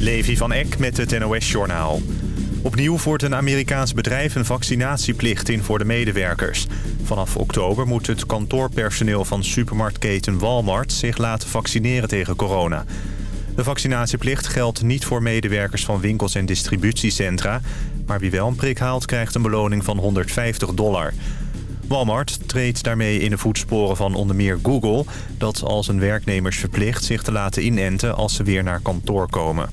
Levi van Eck met het NOS-journaal. Opnieuw voert een Amerikaans bedrijf een vaccinatieplicht in voor de medewerkers. Vanaf oktober moet het kantoorpersoneel van supermarktketen Walmart... zich laten vaccineren tegen corona. De vaccinatieplicht geldt niet voor medewerkers van winkels en distributiecentra... maar wie wel een prik haalt krijgt een beloning van 150 dollar... Walmart treedt daarmee in de voetsporen van onder meer Google... dat als een werknemers verplicht zich te laten inenten als ze weer naar kantoor komen.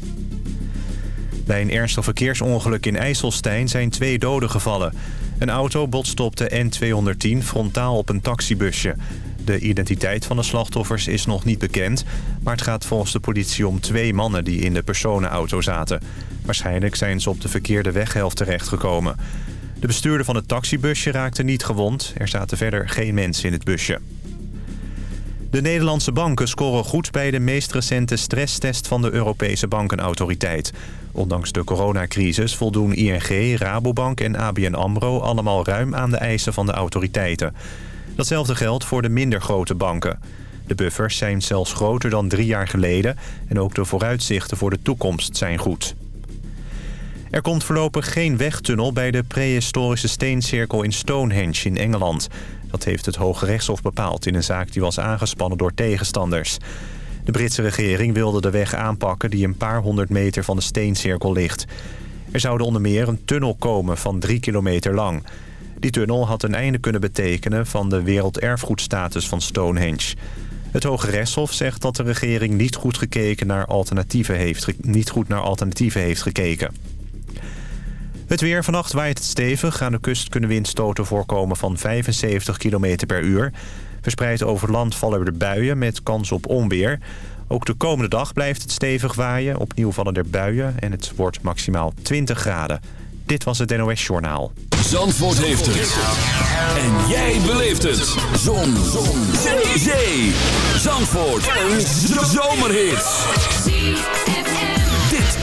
Bij een ernstig verkeersongeluk in IJsselstein zijn twee doden gevallen. Een auto botste op de N210 frontaal op een taxibusje. De identiteit van de slachtoffers is nog niet bekend... maar het gaat volgens de politie om twee mannen die in de personenauto zaten. Waarschijnlijk zijn ze op de verkeerde weghelft terechtgekomen. De bestuurder van het taxibusje raakte niet gewond. Er zaten verder geen mensen in het busje. De Nederlandse banken scoren goed bij de meest recente stresstest van de Europese Bankenautoriteit. Ondanks de coronacrisis voldoen ING, Rabobank en ABN AMRO allemaal ruim aan de eisen van de autoriteiten. Datzelfde geldt voor de minder grote banken. De buffers zijn zelfs groter dan drie jaar geleden en ook de vooruitzichten voor de toekomst zijn goed. Er komt voorlopig geen wegtunnel bij de prehistorische steencirkel in Stonehenge in Engeland. Dat heeft het Hoge Rechtshof bepaald in een zaak die was aangespannen door tegenstanders. De Britse regering wilde de weg aanpakken die een paar honderd meter van de steencirkel ligt. Er zou onder meer een tunnel komen van drie kilometer lang. Die tunnel had een einde kunnen betekenen van de werelderfgoedstatus van Stonehenge. Het Hoge Rechtshof zegt dat de regering niet goed, gekeken naar alternatieven heeft, niet goed naar alternatieven heeft gekeken. Het weer. Vannacht waait het stevig. Aan de kust kunnen windstoten voorkomen van 75 km per uur. Verspreid over land vallen er buien met kans op onweer. Ook de komende dag blijft het stevig waaien. Opnieuw vallen er buien en het wordt maximaal 20 graden. Dit was het NOS Journaal. Zandvoort heeft het. En jij beleeft het. Zon. Zon. Zee. Zandvoort. Een zomerhit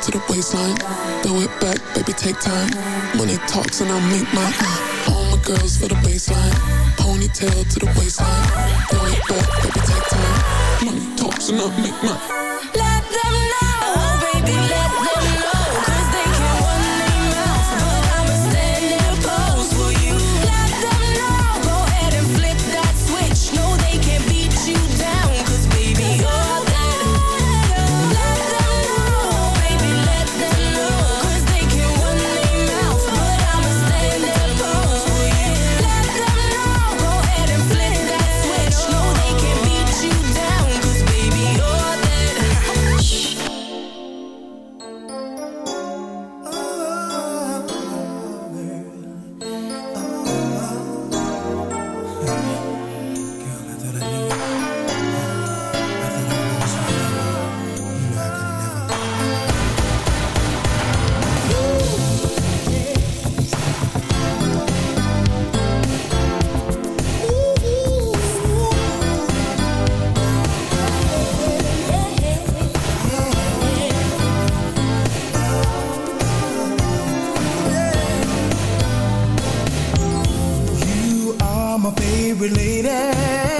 it to the waistline. Throw it back, baby, take time. Money talks and I'll make mine. All my girls for the baseline. Ponytail to the waistline. Throw it back, baby, take time. Money talks and I'll make my. my favorite lady.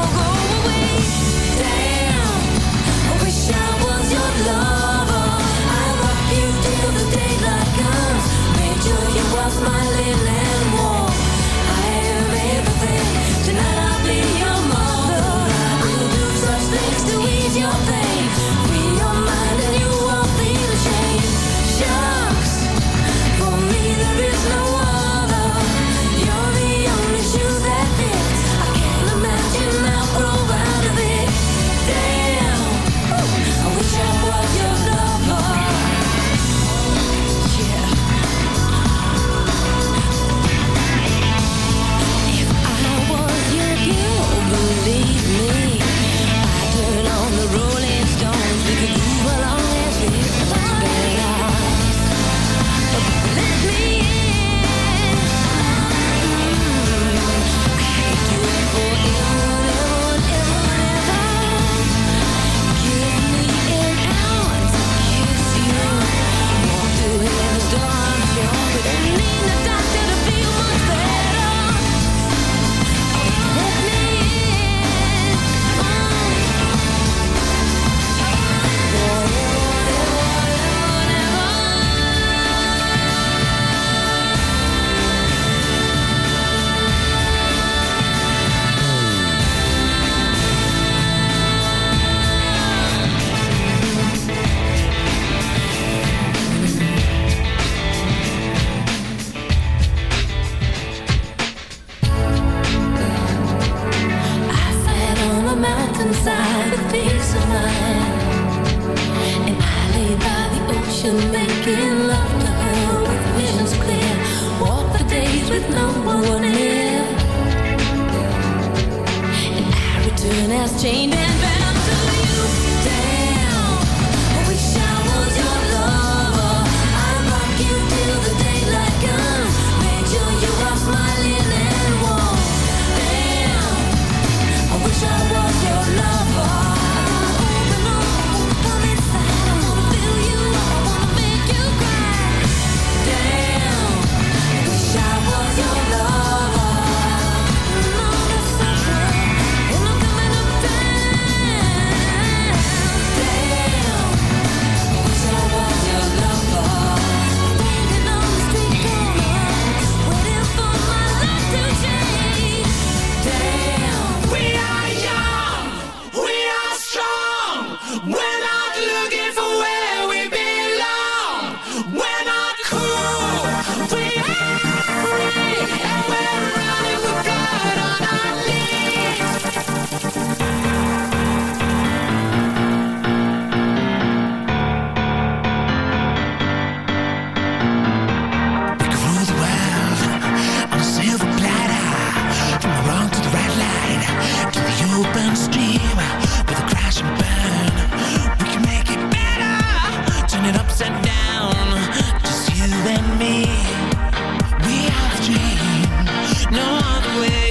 no other way.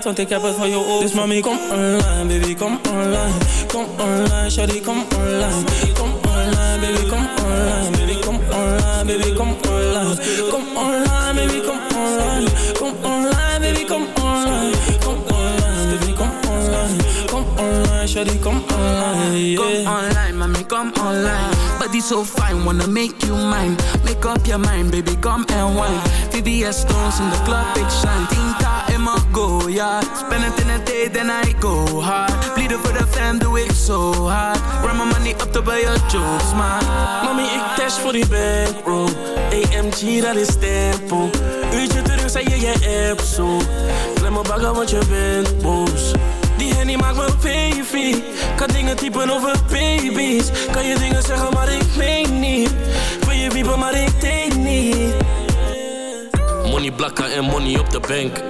uit, want ik heb het voor je Dus online, baby, kom online Kom online, shawty, kom online Kom online, baby, kom online Baby, kom online, baby, kom online Kom online, baby, kom online Kom online, baby, kom online Kom online, baby, kom online Kom online, shawty, kom online. Come online, mommy, come online. Body so fine, wanna make you mine. Make up your mind, baby, come and wine. VVS stones in the club, big shine. In my go, yeah. Spend it in a day, then I go hard. Bleeden for the fam, doe ik zo hard. Run my money up to buy your jokes, man. Mami, ik dash voor die bankroll AMG, dat is tempo Uurtje terug, zei je je app zo Klem me bagger, want je bent boos Die hennie maakt me baby Kan dingen typen over baby's Kan je dingen zeggen, maar ik meen niet Wil je wiepen, maar ik denk niet Money blakken en money op de bank.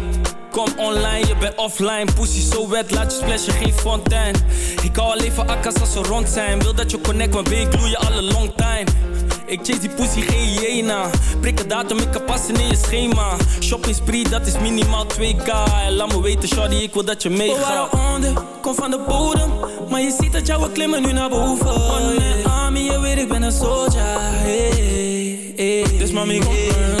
Kom online, je bent offline. Pussy zo wet, laat je splashen, geen fontein. Ik hou alleen van akkas als ze rond zijn. Wil dat je connect, maar ik gloei je alle long time. Ik chase die pussy, geen hyena. Prik een datum, ik kan passen in je schema. Shopping spree, dat is minimaal 2k. En laat me weten, shawty, ik wil dat je We meegaat. waren onder, kom van de bodem Maar je ziet dat jouw klimmen nu naar boven One man army, je weet ik ben een soldier hey, hey, Dus mami, kom online,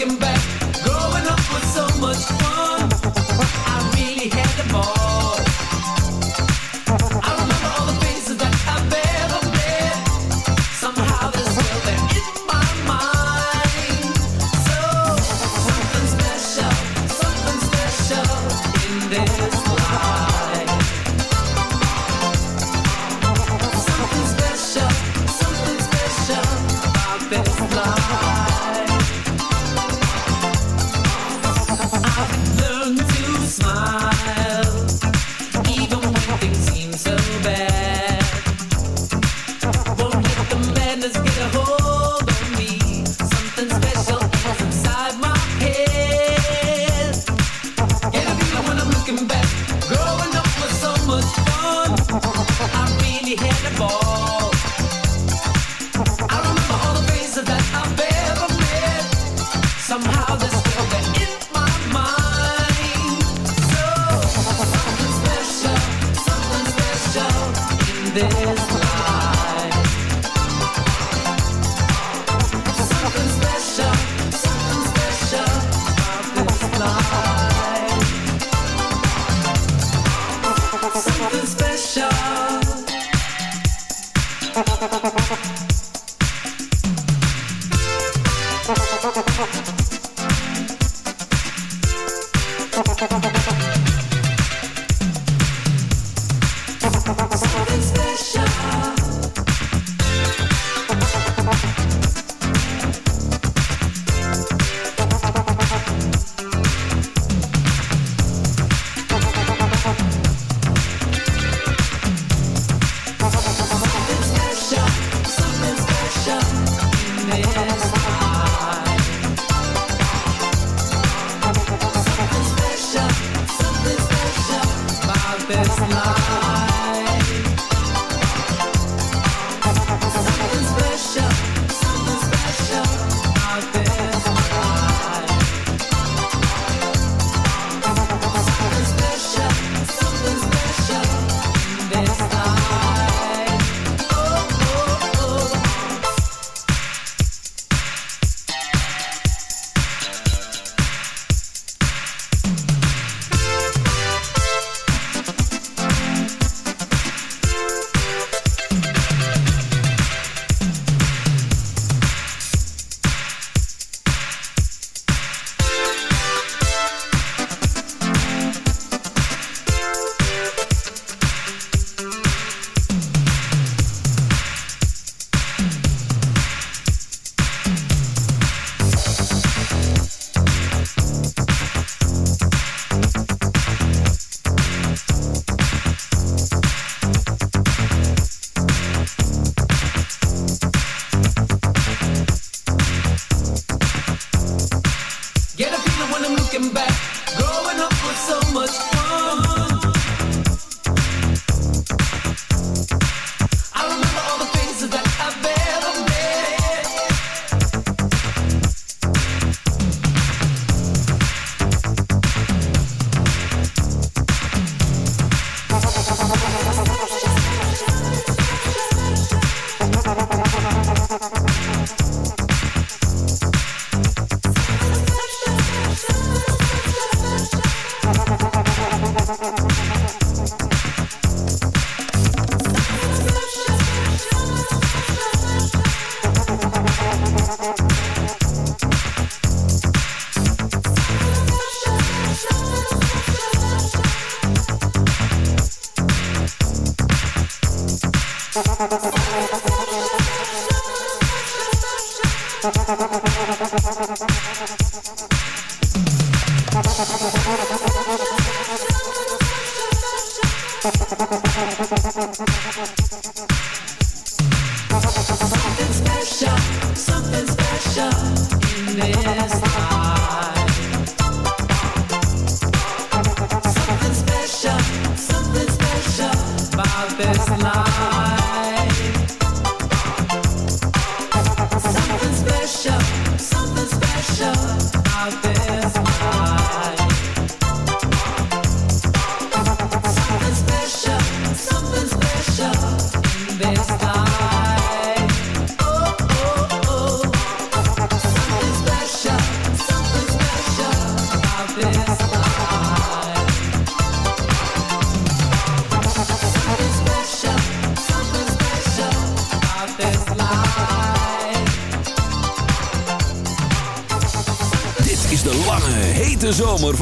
looking back.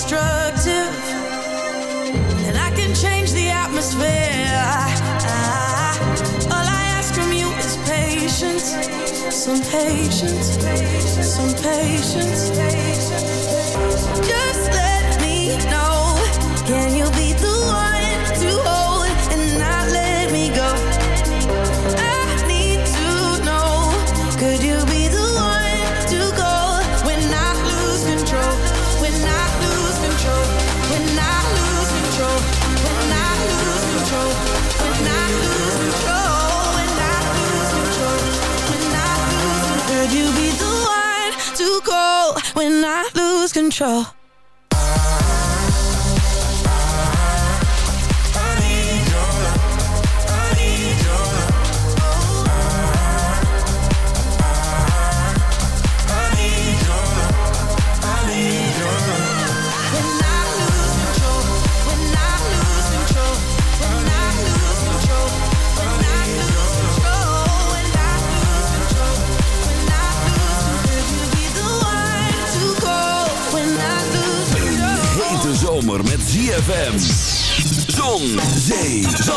destructive And I can change the atmosphere. All I ask from you is patience Some patience Some patience. Just let me know. Can you be control.